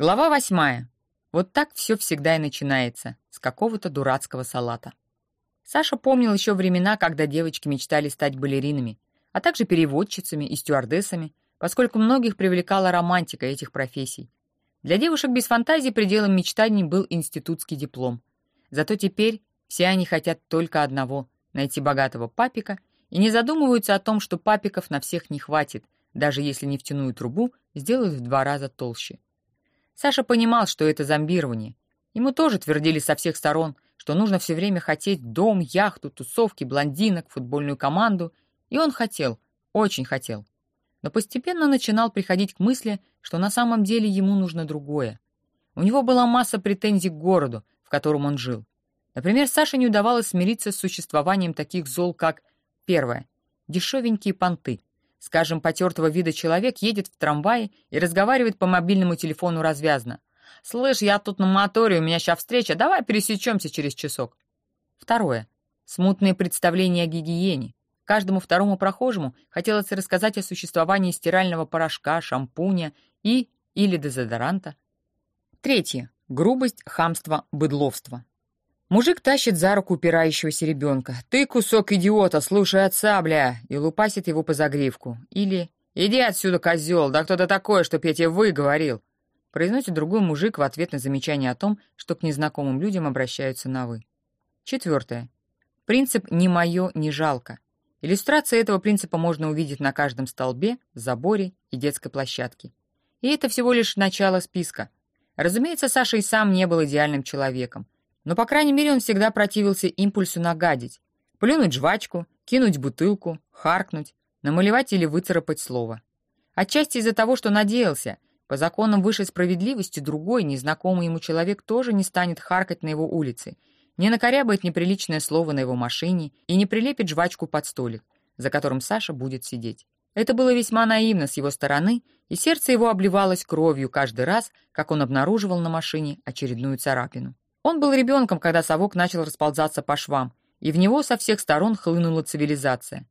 Глава восьмая. Вот так все всегда и начинается, с какого-то дурацкого салата. Саша помнил еще времена, когда девочки мечтали стать балеринами, а также переводчицами и стюардессами, поскольку многих привлекала романтика этих профессий. Для девушек без фантазии пределом мечтаний был институтский диплом. Зато теперь все они хотят только одного — найти богатого папика и не задумываются о том, что папиков на всех не хватит, даже если нефтяную трубу сделают в два раза толще. Саша понимал, что это зомбирование. Ему тоже твердили со всех сторон, что нужно все время хотеть дом, яхту, тусовки, блондинок, футбольную команду. И он хотел, очень хотел. Но постепенно начинал приходить к мысли, что на самом деле ему нужно другое. У него была масса претензий к городу, в котором он жил. Например, Саше не удавалось смириться с существованием таких зол, как первое — дешевенькие понты. Скажем, потертого вида человек едет в трамвае и разговаривает по мобильному телефону развязно. «Слышь, я тут на моторе, у меня сейчас встреча, давай пересечемся через часок». Второе. Смутные представления о гигиене. Каждому второму прохожему хотелось рассказать о существовании стирального порошка, шампуня и или дезодоранта. Третье. Грубость, хамство, быдловство. Мужик тащит за руку упирающегося ребенка. «Ты кусок идиота, слушай отца, бля!» и лупасит его по загривку. Или «Иди отсюда, козел! Да кто ты такой, чтоб я тебе «вы» говорил?» Произносит другой мужик в ответ на замечание о том, что к незнакомым людям обращаются на «вы». Четвертое. Принцип «не мое, не жалко». Иллюстрации этого принципа можно увидеть на каждом столбе, заборе и детской площадке. И это всего лишь начало списка. Разумеется, Саша и сам не был идеальным человеком. Но, по крайней мере, он всегда противился импульсу нагадить. Плюнуть жвачку, кинуть бутылку, харкнуть, намалевать или выцарапать слово. Отчасти из-за того, что надеялся, по законам высшей справедливости другой, незнакомый ему человек тоже не станет харкать на его улице, не накорябает неприличное слово на его машине и не прилепит жвачку под столик, за которым Саша будет сидеть. Это было весьма наивно с его стороны, и сердце его обливалось кровью каждый раз, как он обнаруживал на машине очередную царапину. Он был ребенком, когда совок начал расползаться по швам, и в него со всех сторон хлынула цивилизация.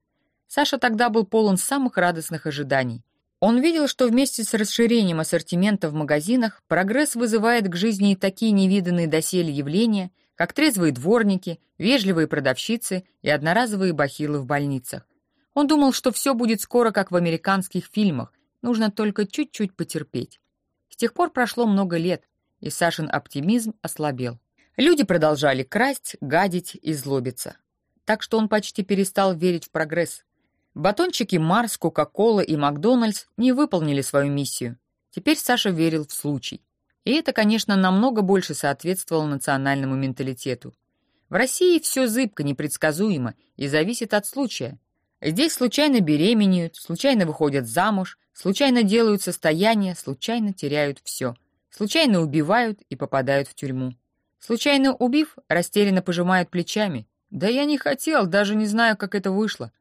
Саша тогда был полон самых радостных ожиданий. Он видел, что вместе с расширением ассортимента в магазинах прогресс вызывает к жизни и такие невиданные доселе явления, как трезвые дворники, вежливые продавщицы и одноразовые бахилы в больницах. Он думал, что все будет скоро, как в американских фильмах, нужно только чуть-чуть потерпеть. С тех пор прошло много лет, и Сашин оптимизм ослабел. Люди продолжали красть, гадить и злобиться. Так что он почти перестал верить в прогресс. Батончики Марс, Кока-Кола и Макдональдс не выполнили свою миссию. Теперь Саша верил в случай. И это, конечно, намного больше соответствовало национальному менталитету. В России все зыбко, непредсказуемо и зависит от случая. Здесь случайно беременеют, случайно выходят замуж, случайно делают состояние, случайно теряют все — Случайно убивают и попадают в тюрьму. Случайно убив, растерянно пожимают плечами. Да я не хотел, даже не знаю, как это вышло.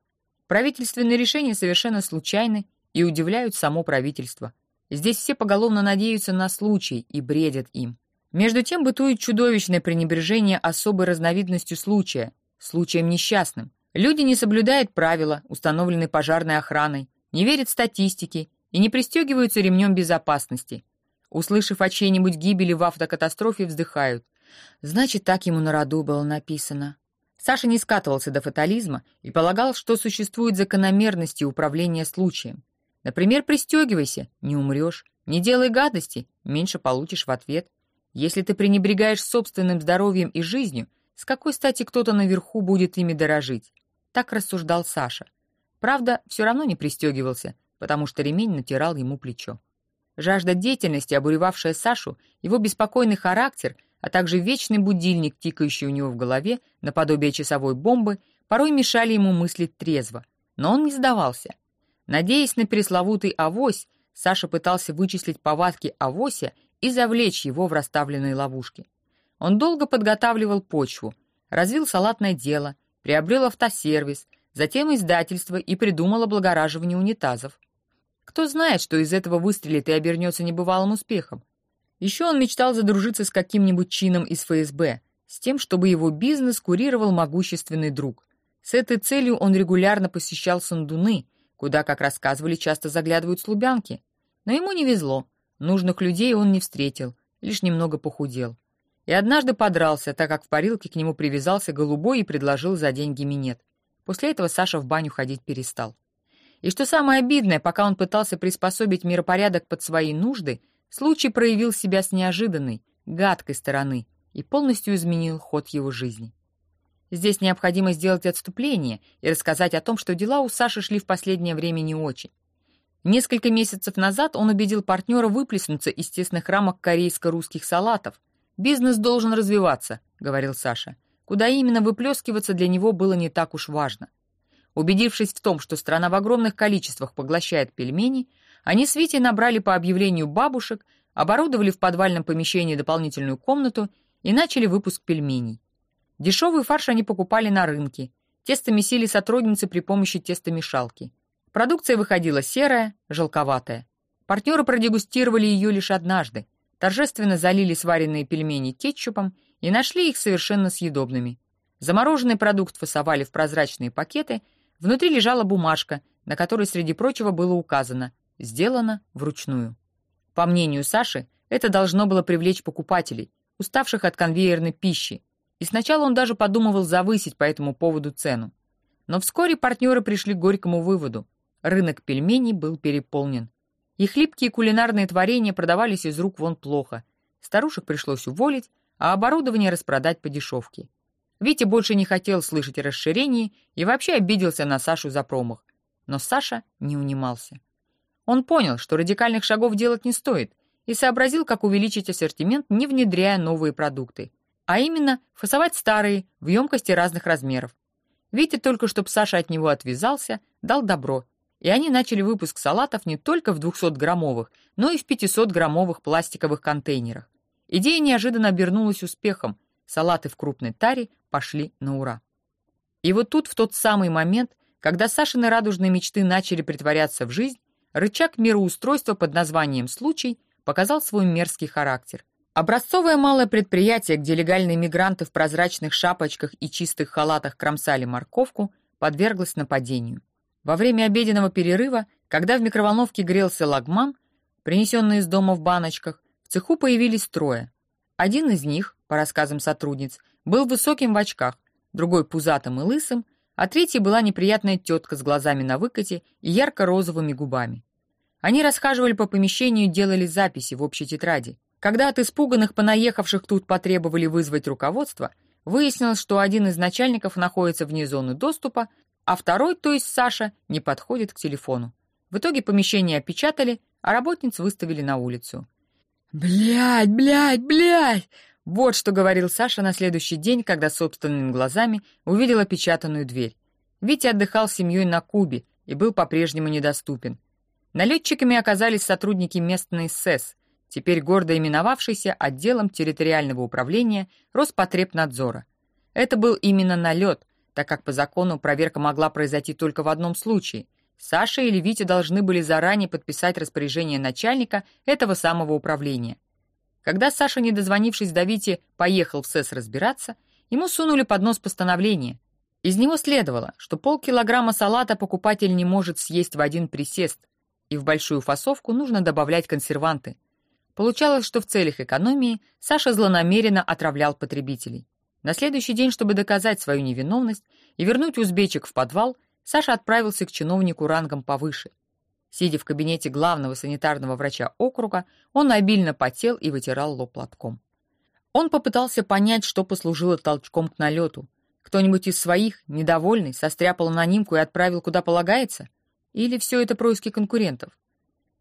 Правительственные решения совершенно случайны и удивляют само правительство. Здесь все поголовно надеются на случай и бредят им. Между тем бытует чудовищное пренебрежение особой разновидностью случая, случаем несчастным. Люди не соблюдают правила, установленные пожарной охраной, не верят статистике и не пристегиваются ремнем безопасности – Услышав о чьей-нибудь гибели в автокатастрофе, вздыхают. Значит, так ему на роду было написано. Саша не скатывался до фатализма и полагал, что существуют закономерности управления случаем. Например, пристегивайся, не умрешь. Не делай гадости, меньше получишь в ответ. Если ты пренебрегаешь собственным здоровьем и жизнью, с какой стати кто-то наверху будет ими дорожить? Так рассуждал Саша. Правда, все равно не пристегивался, потому что ремень натирал ему плечо. Жажда деятельности, обуревавшая Сашу, его беспокойный характер, а также вечный будильник, тикающий у него в голове, наподобие часовой бомбы, порой мешали ему мыслить трезво. Но он не сдавался. Надеясь на пресловутый авось, Саша пытался вычислить повадки авося и завлечь его в расставленные ловушки. Он долго подготавливал почву, развил салатное дело, приобрел автосервис, затем издательство и придумал облагораживание унитазов. Кто знает, что из этого выстрелит и обернется небывалым успехом. Еще он мечтал задружиться с каким-нибудь чином из ФСБ, с тем, чтобы его бизнес курировал могущественный друг. С этой целью он регулярно посещал Сандуны, куда, как рассказывали, часто заглядывают слубянки. Но ему не везло. Нужных людей он не встретил, лишь немного похудел. И однажды подрался, так как в парилке к нему привязался голубой и предложил за деньги минет. После этого Саша в баню ходить перестал. И что самое обидное, пока он пытался приспособить миропорядок под свои нужды, случай проявил себя с неожиданной, гадкой стороны и полностью изменил ход его жизни. Здесь необходимо сделать отступление и рассказать о том, что дела у Саши шли в последнее время не очень. Несколько месяцев назад он убедил партнера выплеснуться из тесных рамок корейско-русских салатов. «Бизнес должен развиваться», — говорил Саша. Куда именно выплескиваться для него было не так уж важно. Убедившись в том, что страна в огромных количествах поглощает пельмени, они с Витей набрали по объявлению бабушек, оборудовали в подвальном помещении дополнительную комнату и начали выпуск пельменей. Дешевый фарш они покупали на рынке. Тесто месили сотрудницы при помощи тестомешалки. Продукция выходила серая, желковатая. Партнеры продегустировали ее лишь однажды, торжественно залили сваренные пельмени кетчупом и нашли их совершенно съедобными. Замороженный продукт фасовали в прозрачные пакеты, внутри лежала бумажка, на которой, среди прочего, было указано «Сделано вручную». По мнению Саши, это должно было привлечь покупателей, уставших от конвейерной пищи, и сначала он даже подумывал завысить по этому поводу цену. Но вскоре партнеры пришли к горькому выводу. Рынок пельменей был переполнен. И хлипкие кулинарные творения продавались из рук вон плохо. Старушек пришлось уволить, а оборудование распродать по дешевке. Витя больше не хотел слышать о расширении и вообще обиделся на Сашу за промах. Но Саша не унимался. Он понял, что радикальных шагов делать не стоит, и сообразил, как увеличить ассортимент, не внедряя новые продукты а именно фасовать старые в емкости разных размеров. Витя только чтоб Саша от него отвязался, дал добро, и они начали выпуск салатов не только в 200-граммовых, но и в 500-граммовых пластиковых контейнерах. Идея неожиданно обернулась успехом, салаты в крупной таре пошли на ура. И вот тут, в тот самый момент, когда Сашины радужные мечты начали притворяться в жизнь, рычаг мироустройства под названием «случай» показал свой мерзкий характер. Образцовое малое предприятие, где легальные мигранты в прозрачных шапочках и чистых халатах кромсали морковку, подверглось нападению. Во время обеденного перерыва, когда в микроволновке грелся лагман, принесенный из дома в баночках, в цеху появились трое. Один из них, по рассказам сотрудниц, был высоким в очках, другой пузатым и лысым, а третий была неприятная тетка с глазами на выкате и ярко-розовыми губами. Они расхаживали по помещению и делали записи в общей тетради. Когда от испуганных понаехавших тут потребовали вызвать руководство, выяснилось, что один из начальников находится вне зоны доступа, а второй, то есть Саша, не подходит к телефону. В итоге помещение опечатали, а работниц выставили на улицу. «Блядь, блядь, блядь!» Вот что говорил Саша на следующий день, когда собственными глазами увидел опечатанную дверь. Витя отдыхал с семьей на Кубе и был по-прежнему недоступен. Налетчиками оказались сотрудники местной СЭС, теперь гордо именовавшийся отделом территориального управления Роспотребнадзора. Это был именно налет, так как по закону проверка могла произойти только в одном случае. Саша или Витя должны были заранее подписать распоряжение начальника этого самого управления. Когда Саша, не дозвонившись до Вити, поехал в СЭС разбираться, ему сунули под нос постановление. Из него следовало, что полкилограмма салата покупатель не может съесть в один присест, и в большую фасовку нужно добавлять консерванты – Получалось, что в целях экономии Саша злонамеренно отравлял потребителей. На следующий день, чтобы доказать свою невиновность и вернуть узбечек в подвал, Саша отправился к чиновнику рангом повыше. Сидя в кабинете главного санитарного врача округа, он обильно потел и вытирал лоб платком. Он попытался понять, что послужило толчком к налету. Кто-нибудь из своих, недовольный, состряпал анонимку и отправил куда полагается? Или все это происки конкурентов?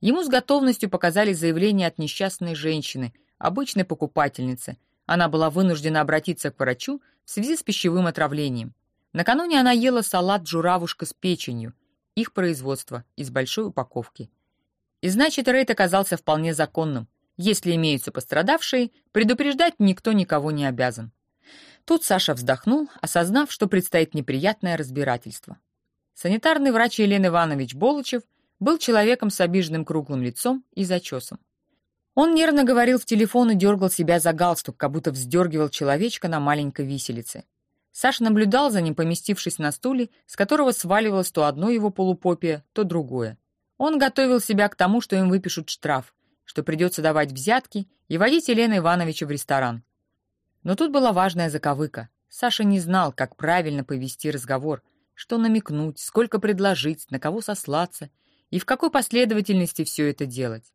Ему с готовностью показали заявление от несчастной женщины, обычной покупательницы. Она была вынуждена обратиться к врачу в связи с пищевым отравлением. Накануне она ела салат «Журавушка» с печенью, их производство, из большой упаковки. И значит, рейд оказался вполне законным. Если имеются пострадавшие, предупреждать никто никого не обязан. Тут Саша вздохнул, осознав, что предстоит неприятное разбирательство. Санитарный врач Елена Иванович Болычев – был человеком с обиженным круглым лицом и зачесом. Он нервно говорил в телефон и дергал себя за галстук, как будто вздергивал человечка на маленькой виселице. Саша наблюдал за ним, поместившись на стуле, с которого сваливалось то одно его полупопие, то другое. Он готовил себя к тому, что им выпишут штраф, что придется давать взятки и водить Елену Ивановича в ресторан. Но тут была важная заковыка. Саша не знал, как правильно повести разговор, что намекнуть, сколько предложить, на кого сослаться и в какой последовательности все это делать.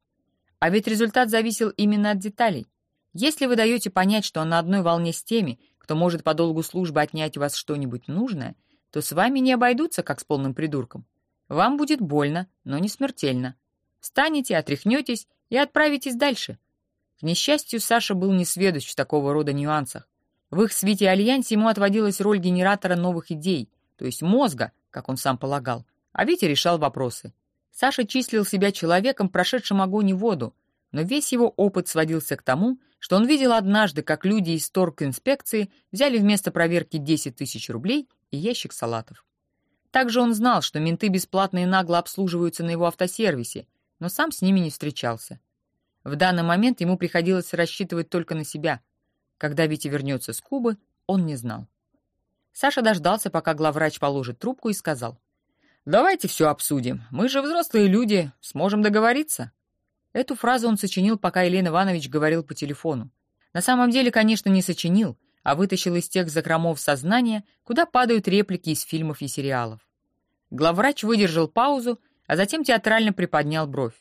А ведь результат зависел именно от деталей. Если вы даете понять, что он на одной волне с теми, кто может по долгу службы отнять у вас что-нибудь нужное, то с вами не обойдутся, как с полным придурком. Вам будет больно, но не смертельно. Встанете, отряхнетесь и отправитесь дальше. К несчастью, Саша был несведущ в такого рода нюансах. В их свите альянсе ему отводилась роль генератора новых идей, то есть мозга, как он сам полагал, а Витя решал вопросы. Саша числил себя человеком, прошедшим огонь и воду, но весь его опыт сводился к тому, что он видел однажды, как люди из торг-инспекции взяли вместо проверки 10 тысяч рублей и ящик салатов. Также он знал, что менты бесплатно и нагло обслуживаются на его автосервисе, но сам с ними не встречался. В данный момент ему приходилось рассчитывать только на себя. Когда Витя вернется с Кубы, он не знал. Саша дождался, пока главврач положит трубку и сказал. «Давайте все обсудим. Мы же взрослые люди, сможем договориться». Эту фразу он сочинил, пока Елена Иванович говорил по телефону. На самом деле, конечно, не сочинил, а вытащил из тех закромов сознания, куда падают реплики из фильмов и сериалов. Главврач выдержал паузу, а затем театрально приподнял бровь.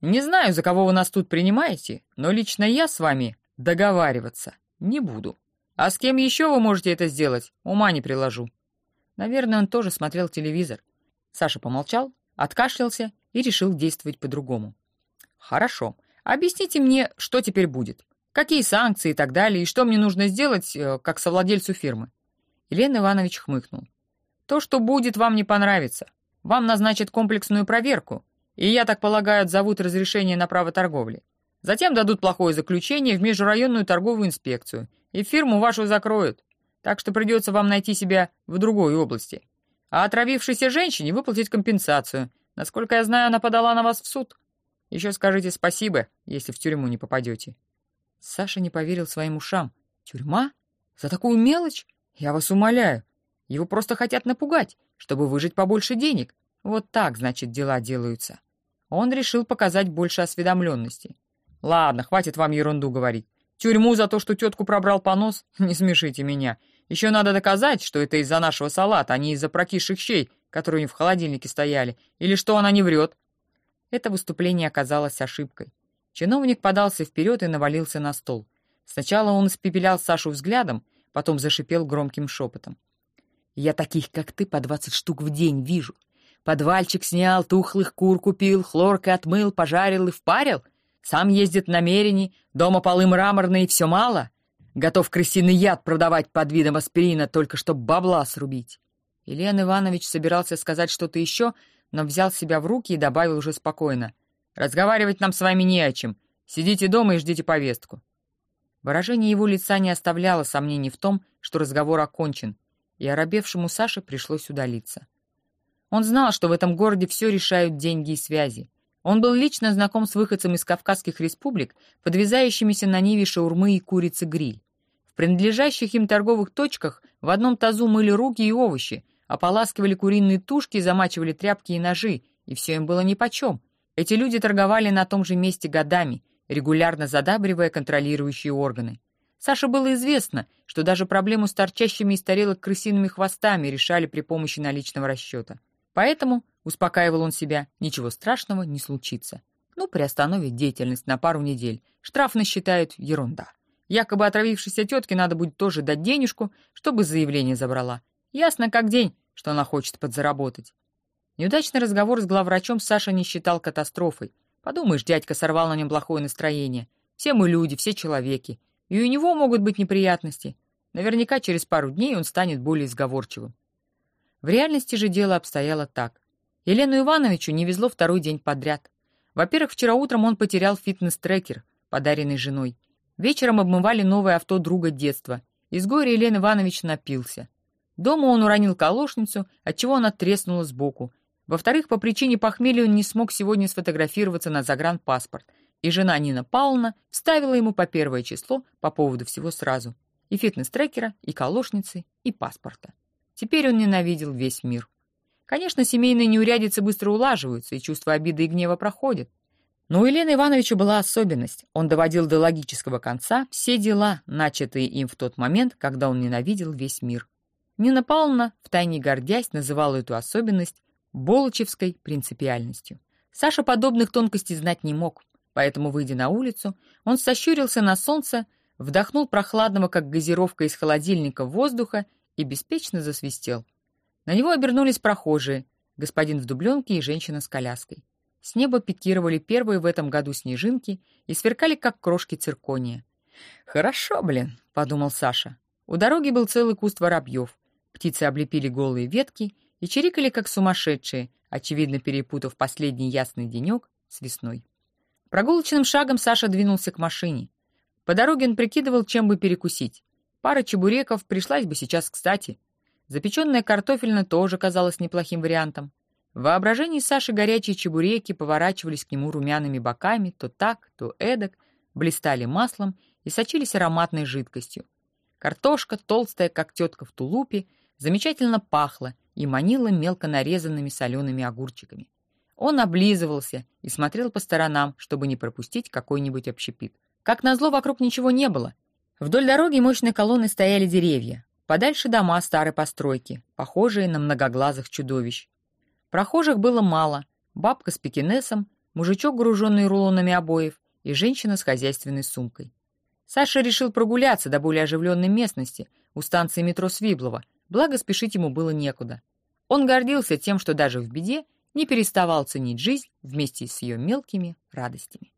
«Не знаю, за кого вы нас тут принимаете, но лично я с вами договариваться не буду. А с кем еще вы можете это сделать, ума не приложу». Наверное, он тоже смотрел телевизор. Саша помолчал, откашлялся и решил действовать по-другому. «Хорошо. Объясните мне, что теперь будет. Какие санкции и так далее, и что мне нужно сделать, э, как совладельцу фирмы?» Елена Иванович хмыкнул. «То, что будет, вам не понравится. Вам назначат комплексную проверку, и, я так полагаю, отзовут разрешение на право торговли. Затем дадут плохое заключение в межрайонную торговую инспекцию, и фирму вашу закроют. Так что придется вам найти себя в другой области. А отравившейся женщине выплатить компенсацию. Насколько я знаю, она подала на вас в суд. Еще скажите спасибо, если в тюрьму не попадете». Саша не поверил своим ушам. «Тюрьма? За такую мелочь? Я вас умоляю. Его просто хотят напугать, чтобы выжить побольше денег. Вот так, значит, дела делаются». Он решил показать больше осведомленности. «Ладно, хватит вам ерунду говорить. Тюрьму за то, что тетку пробрал понос? Не смешите меня. Еще надо доказать, что это из-за нашего салата, а не из-за прокисших щей, которые у в холодильнике стояли, или что она не врет». Это выступление оказалось ошибкой. Чиновник подался вперед и навалился на стол. Сначала он испепелял Сашу взглядом, потом зашипел громким шепотом. «Я таких, как ты, по двадцать штук в день вижу. Подвальчик снял, тухлых кур купил, хлоркой отмыл, пожарил и впарил. Сам ездит намерени, дома полы мраморные, все мало. Готов крысиный яд продавать под видом аспирина, только чтоб бабла срубить». Ильян Иванович собирался сказать что-то еще, но взял себя в руки и добавил уже спокойно. «Разговаривать нам с вами не о чем. Сидите дома и ждите повестку». Выражение его лица не оставляло сомнений в том, что разговор окончен, и оробевшему Саше пришлось удалиться. Он знал, что в этом городе все решают деньги и связи. Он был лично знаком с выходцем из Кавказских республик, подвязающимися на Ниве шаурмы и курицы гриль. В принадлежащих им торговых точках в одном тазу мыли руки и овощи, ополаскивали куриные тушки, замачивали тряпки и ножи, и все им было нипочем. Эти люди торговали на том же месте годами, регулярно задабривая контролирующие органы. Саше было известно, что даже проблему с торчащими из тарелок крысиными хвостами решали при помощи наличного расчета. Поэтому, успокаивал он себя, ничего страшного не случится. Ну, приостановить деятельность на пару недель. Штраф насчитают — ерунда. Якобы отравившейся тетке надо будет тоже дать денежку, чтобы заявление забрала. Ясно как день, что она хочет подзаработать. Неудачный разговор с главврачом Саша не считал катастрофой. Подумаешь, дядька сорвал на нем плохое настроение. Все мы люди, все человеки. И у него могут быть неприятности. Наверняка через пару дней он станет более сговорчивым. В реальности же дело обстояло так. Елену Ивановичу не везло второй день подряд. Во-первых, вчера утром он потерял фитнес-трекер, подаренный женой. Вечером обмывали новое авто друга детства. Из горя Елена Иванович напился. Дома он уронил колошницу, отчего она треснула сбоку. Во-вторых, по причине похмелья он не смог сегодня сфотографироваться на загранпаспорт, и жена Нина Павловна вставила ему по первое число по поводу всего сразу. И фитнес-трекера, и колошницы, и паспорта. Теперь он ненавидел весь мир. Конечно, семейные неурядицы быстро улаживаются, и чувство обиды и гнева проходит. Но у Елены Ивановича была особенность. Он доводил до логического конца все дела, начатые им в тот момент, когда он ненавидел весь мир. Нина Павловна, втайне гордясь, называла эту особенность болочевской принципиальностью. Саша подобных тонкостей знать не мог, поэтому, выйдя на улицу, он сощурился на солнце, вдохнул прохладного, как газировка из холодильника, воздуха и беспечно засвистел. На него обернулись прохожие, господин в дубленке и женщина с коляской. С неба пикировали первые в этом году снежинки и сверкали, как крошки циркония. «Хорошо, блин», — подумал Саша. У дороги был целый куст воробьев. Птицы облепили голые ветки и чирикали, как сумасшедшие, очевидно перепутав последний ясный денек с весной. Прогулочным шагом Саша двинулся к машине. По дороге он прикидывал, чем бы перекусить. Пара чебуреков пришлась бы сейчас кстати. Запеченная картофельна тоже казалась неплохим вариантом. В воображении Саши горячие чебуреки поворачивались к нему румяными боками, то так, то эдак, блистали маслом и сочились ароматной жидкостью. Картошка, толстая, как тетка в тулупе, замечательно пахла и манила мелко нарезанными солеными огурчиками. Он облизывался и смотрел по сторонам, чтобы не пропустить какой-нибудь общепит. Как назло, вокруг ничего не было. Вдоль дороги мощной колонны стояли деревья. Подальше дома старой постройки, похожие на многоглазых чудовищ. Прохожих было мало. Бабка с пекинесом, мужичок, груженный рулонами обоев, и женщина с хозяйственной сумкой. Саша решил прогуляться до более оживленной местности, у станции метро Свиблова, благо спешить ему было некуда. Он гордился тем, что даже в беде не переставал ценить жизнь вместе с ее мелкими радостями.